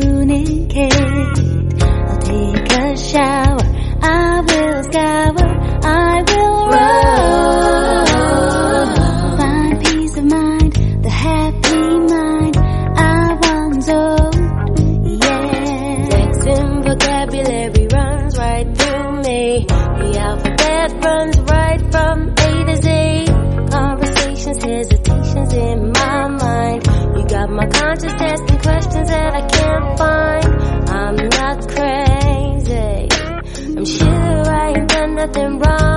Communicate. I'll take a shower. I will scour. I will run. Find peace of mind, the happy mind I. Yeah. Texting vocabulary runs right through me. The alphabet runs right from A to Z. Conversations, hesitations in my mind. You got my conscience nothing wrong.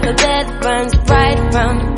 The alphabet runs right from